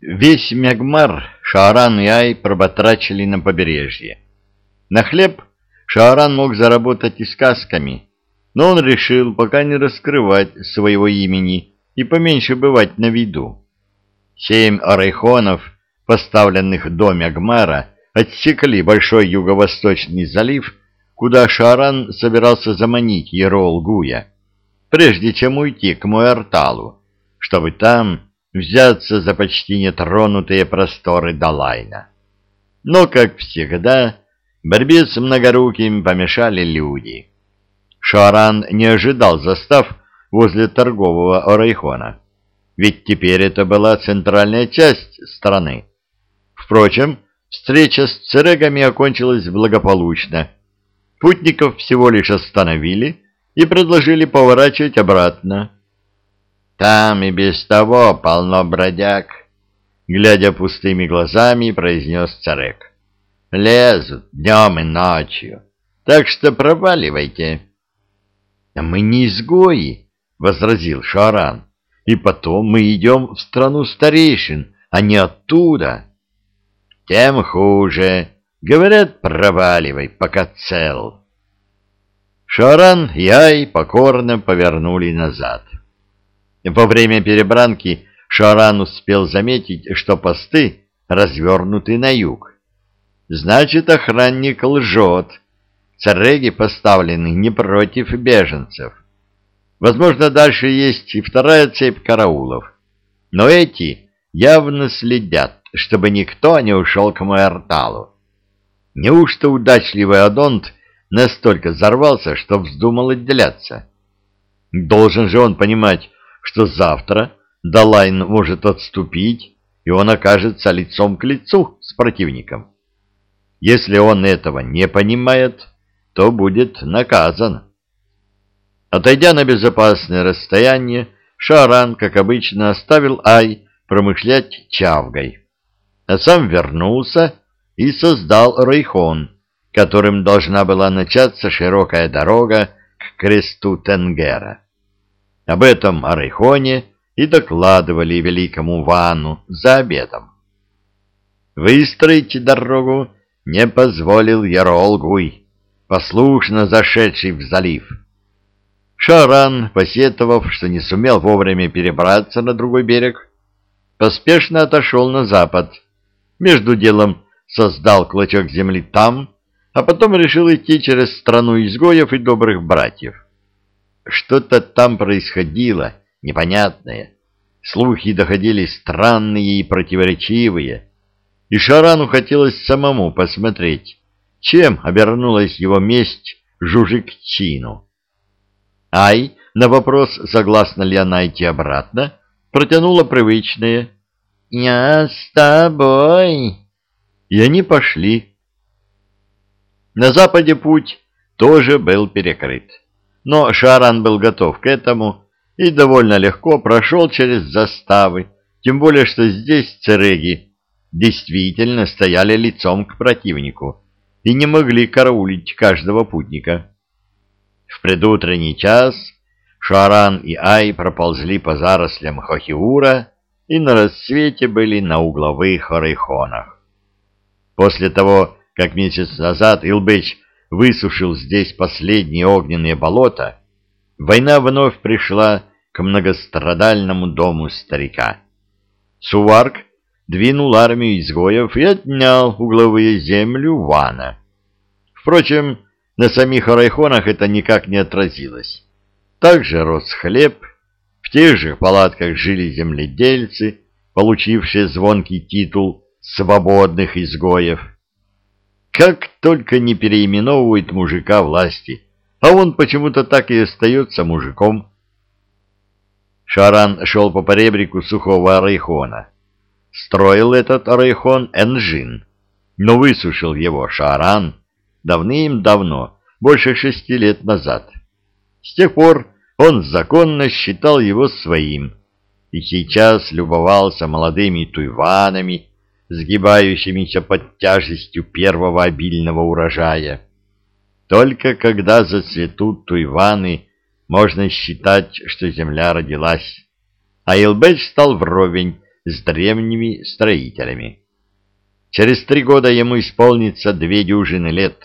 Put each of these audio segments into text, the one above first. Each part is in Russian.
Весь Мягмар Шааран и Ай проботрачили на побережье. На хлеб Шааран мог заработать и сказками, но он решил пока не раскрывать своего имени и поменьше бывать на виду. Семь арайхонов, поставленных до Мягмара, отсекли большой юго-восточный залив, куда Шааран собирался заманить Ерол Гуя, прежде чем уйти к Муэрталу, чтобы там взяться за почти нетронутые просторы Далайна. Но, как всегда, борьбе с многоруким помешали люди. Шаран не ожидал застав возле торгового Орайхона, ведь теперь это была центральная часть страны. Впрочем, встреча с церегами окончилась благополучно. Путников всего лишь остановили и предложили поворачивать обратно. Там и без того полно бродяг, — глядя пустыми глазами, произнес царек. Лезут днем и ночью, так что проваливайте. — А мы не изгои, — возразил Шаран, — и потом мы идем в страну старейшин, а не оттуда. — Тем хуже. Говорят, проваливай, пока цел. Шаран и Ай покорно повернули назад. Во время перебранки Шаран успел заметить, что посты развернуты на юг. Значит, охранник лжет. Цареги поставлены не против беженцев. Возможно, дальше есть и вторая цепь караулов. Но эти явно следят, чтобы никто не ушел к Муэрталу. Неужто удачливый Адонт настолько взорвался, что вздумал отделяться? Должен же он понимать, что завтра Далайн может отступить, и он окажется лицом к лицу с противником. Если он этого не понимает, то будет наказан. Отойдя на безопасное расстояние, Шаран, как обычно, оставил Ай промышлять чавгой, а сам вернулся и создал Рейхон, которым должна была начаться широкая дорога к кресту Тенгера. Об этом Арайхоне и докладывали великому Вану за обедом. Выстроить дорогу не позволил Яролгуй, послушно зашедший в залив. Шаран, посетовав, что не сумел вовремя перебраться на другой берег, поспешно отошел на запад, между делом создал клочок земли там, а потом решил идти через страну изгоев и добрых братьев. Что-то там происходило, непонятное. Слухи доходили странные и противоречивые. И Шарану хотелось самому посмотреть, чем обернулась его месть Жужик-Чину. Ай, на вопрос, согласна ли она идти обратно, протянула привычное «Я с тобой». И они пошли. На западе путь тоже был перекрыт. Но Шаран был готов к этому и довольно легко прошел через заставы, тем более что здесь цереги действительно стояли лицом к противнику и не могли караулить каждого путника. В предутренний час Шаран и Ай проползли по зарослям Хохиура и на рассвете были на угловых орейхонах. После того, как месяц назад Илбэч высушил здесь последние огненные болота, война вновь пришла к многострадальному дому старика. Суварк двинул армию изгоев и отнял угловые землю Вана. Впрочем, на самих арайхонах это никак не отразилось. Также рос хлеб, в тех же палатках жили земледельцы, получившие звонкий титул «свободных изгоев», как только не переименовывает мужика власти, а он почему-то так и остается мужиком. Шаран шел по поребрику сухого арайхона. Строил этот арайхон Энжин, но высушил его Шаран давным-давно, больше шести лет назад. С тех пор он законно считал его своим и сейчас любовался молодыми туйванами, сгибающимися под тяжестью первого обильного урожая. Только когда зацветут туйваны, можно считать, что земля родилась. А Илбэч стал вровень с древними строителями. Через три года ему исполнится две дюжины лет,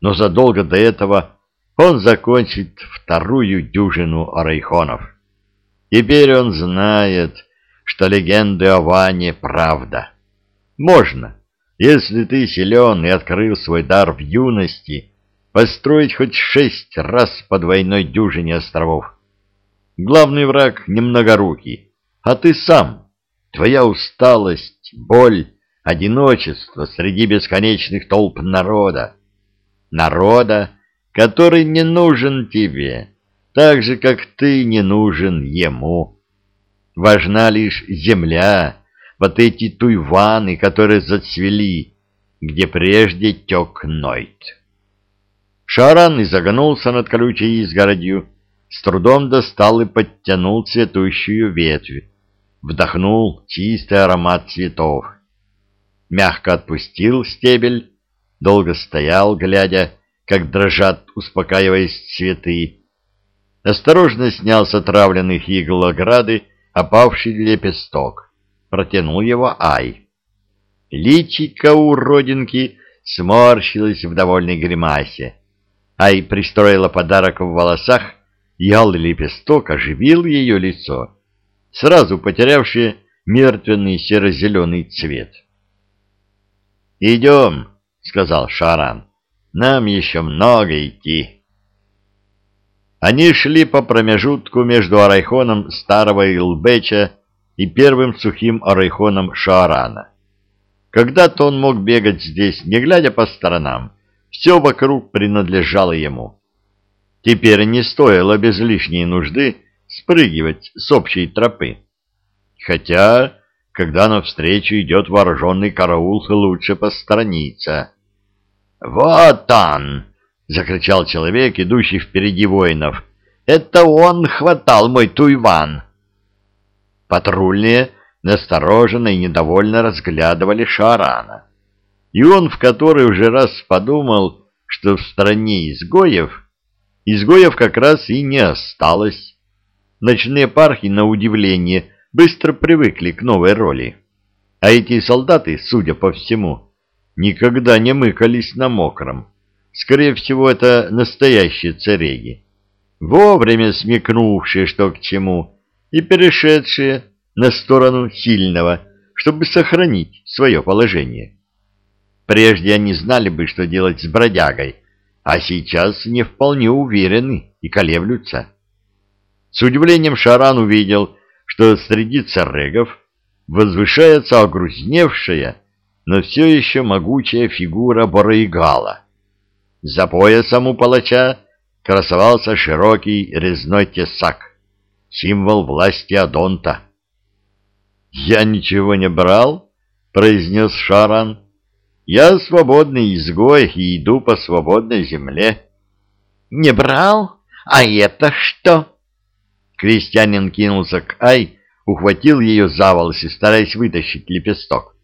но задолго до этого он закончит вторую дюжину арайхонов. Теперь он знает, что легенды о Ване — правда. Можно, если ты силен и открыл свой дар в юности, построить хоть шесть раз по двойной дюжине островов. Главный враг немногорукий, а ты сам, твоя усталость, боль, одиночество среди бесконечных толп народа. Народа, который не нужен тебе, так же, как ты не нужен ему. Важна лишь земля, вот эти туйваны, которые зацвели, где прежде тек Нойт. Шаран изогнулся над колючей изгородью, с трудом достал и подтянул цветущую ветвь, вдохнул чистый аромат цветов. Мягко отпустил стебель, долго стоял, глядя, как дрожат, успокаиваясь цветы. Осторожно снял с отравленных игл ограды опавший лепесток, протянул его Ай. Личико родинки сморщилось в довольной гримасе. Ай пристроила подарок в волосах, и алый лепесток оживил ее лицо, сразу потерявшее мертвенный серо-зеленый цвет. «Идем», — сказал Шаран, — «нам еще много идти». Они шли по промежутку между арайхоном старого Илбеча и первым сухим арайхоном Шаарана. Когда-то он мог бегать здесь, не глядя по сторонам. Все вокруг принадлежало ему. Теперь не стоило без лишней нужды спрыгивать с общей тропы. Хотя, когда навстречу идет вооруженный караул, лучше посторониться. «Вот он!» — закричал человек, идущий впереди воинов. «Это он хватал мой туйван!» Патрульные настороженно и недовольно разглядывали Шарана. И он в который уже раз подумал, что в стране изгоев, изгоев как раз и не осталось. Ночные пархи, на удивление, быстро привыкли к новой роли. А эти солдаты, судя по всему, никогда не мыкались на мокром. Скорее всего, это настоящие цареги, вовремя смекнувшие, что к чему, и перешедшие на сторону сильного, чтобы сохранить свое положение. Прежде они знали бы, что делать с бродягой, а сейчас не вполне уверены и колеблются. С удивлением Шаран увидел, что среди царегов возвышается огрузневшая, но все еще могучая фигура Бороигала. За поясом у палача красовался широкий резной тесак, символ власти Адонта. «Я ничего не брал», — произнес Шаран. «Я свободный изгой и иду по свободной земле». «Не брал? А это что?» Крестьянин кинулся к Ай, ухватил ее за волосы, стараясь вытащить лепесток.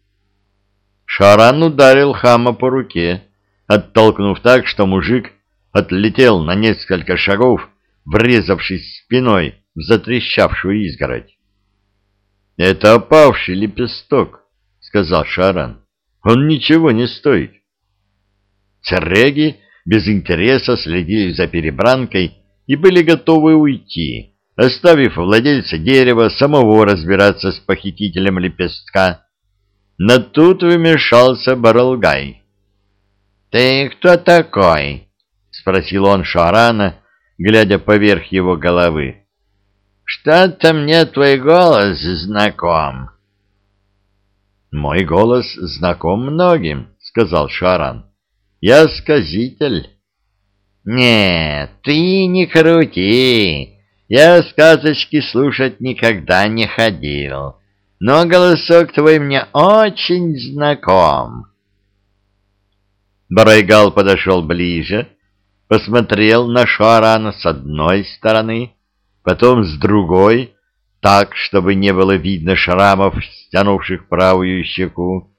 Шаран ударил хама по руке оттолкнув так, что мужик отлетел на несколько шагов, врезавшись спиной затрещавшую изгородь. — Это опавший лепесток, — сказал Шаран. — Он ничего не стоит. Цереги без интереса следили за перебранкой и были готовы уйти, оставив владельца дерева самого разбираться с похитителем лепестка. Но тут вмешался Баралгай. «Ты кто такой?» — спросил он Шарана, глядя поверх его головы. «Что-то мне твой голос знаком». «Мой голос знаком многим», — сказал Шаран. «Я сказитель». «Нет, ты не крути. Я сказочки слушать никогда не ходил, но голосок твой мне очень знаком». Барайгал подошел ближе, посмотрел на Шуарана с одной стороны, потом с другой, так, чтобы не было видно шрамов, стянувших правую щеку.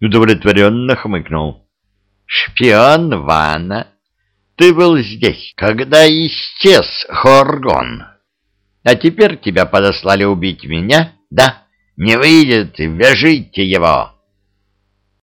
Удовлетворенно хмыкнул. «Шпион Вана, ты был здесь, когда исчез Хоргон. А теперь тебя подослали убить меня, да? Не выйдет, вяжите его!»